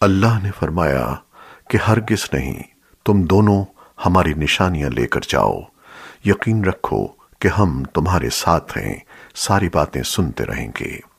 اللہ نے فرمایا کہ ہرگز نہیں، تم دونوں ہماری نشانیاں لے کر جاؤ۔ یقین رکھو کہ ہم تمہارے ساتھ ہیں، ساری باتیں سنتے رہیں گے۔